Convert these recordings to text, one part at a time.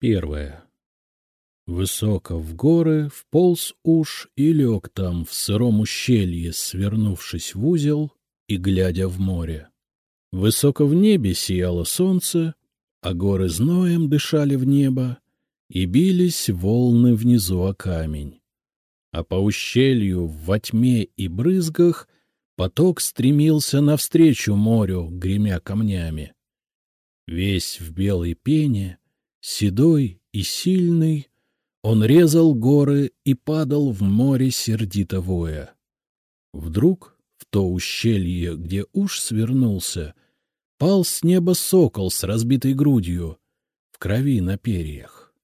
Первое. Высоко в горы вполз уж и лег там в сыром ущелье, свернувшись в узел и глядя в море. Высоко в небе сияло солнце, а горы зноем дышали в небо, и бились волны внизу о камень. А по ущелью во тьме и брызгах поток стремился навстречу морю, гремя камнями. Весь в белой пене, седой и сильный, он резал горы и падал в море сердито воя. Вдруг в то ущелье, где уж свернулся, пал с неба сокол с разбитой грудью, в крови на перьях.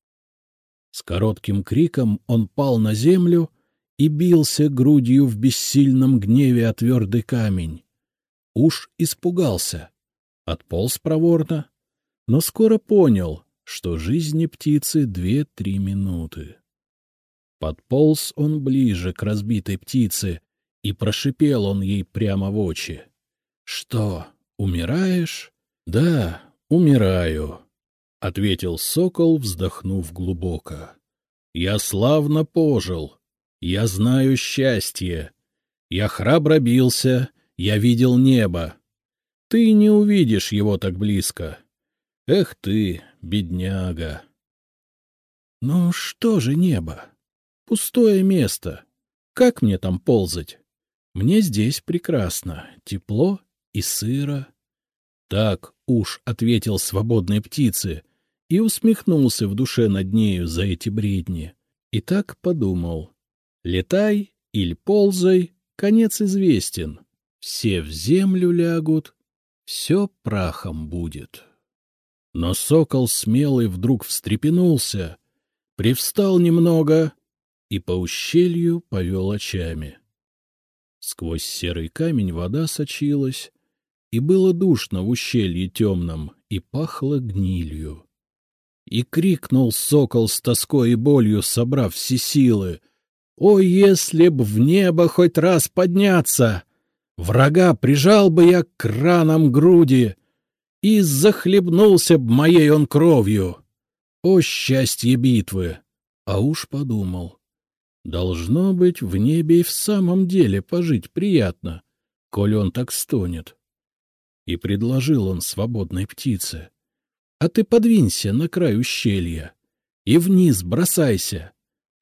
С коротким криком он пал на землю и бился грудью в бессильном гневе о твердый камень. Уж испугался, отполз проворно, но скоро понял, что жизни птицы две-три минуты. Подполз он ближе к разбитой птице, и прошипел он ей прямо в очи. — Что, умираешь? — Да, умираю, — ответил сокол, вздохнув глубоко. — Я славно пожил, я знаю счастье. Я храбро бился, я видел небо. Ты не увидишь его так близко. Эх ты, бедняга! Ну что же небо? Пустое место. Как мне там ползать? Мне здесь прекрасно, тепло и сыро. Так уж ответил свободной птице и усмехнулся в душе над нею за эти бредни. И так подумал. Летай или ползай, конец известен. Все в землю лягут, все прахом будет. Но сокол смелый вдруг встрепенулся, привстал немного и по ущелью повел очами. Сквозь серый камень вода сочилась, и было душно в ущелье темном, и пахло гнилью. И крикнул сокол с тоской и болью, собрав все силы. «О, если б в небо хоть раз подняться! Врага прижал бы я к ранам груди!» И захлебнулся б моей он кровью. О счастье битвы! А уж подумал. Должно быть, в небе и в самом деле пожить приятно, коль он так стонет. И предложил он свободной птице. А ты подвинься на край ущелья и вниз бросайся.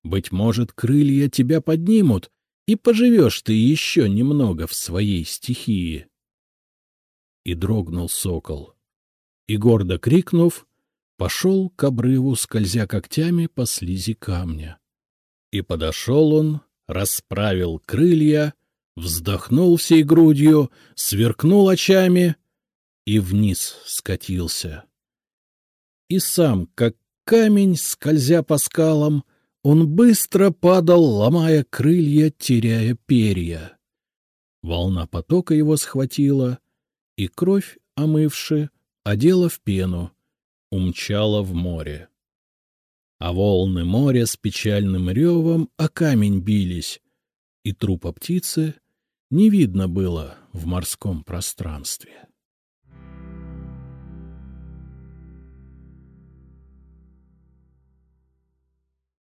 Быть может, крылья тебя поднимут, и поживешь ты еще немного в своей стихии. И дрогнул сокол и, гордо крикнув, пошел к обрыву, скользя когтями по слизи камня. И подошел он, расправил крылья, вздохнул всей грудью, сверкнул очами и вниз скатился. И сам, как камень, скользя по скалам, он быстро падал, ломая крылья, теряя перья. Волна потока его схватила, и кровь, омывши, одела в пену, умчала в море. А волны моря с печальным ревом о камень бились, и трупа птицы не видно было в морском пространстве.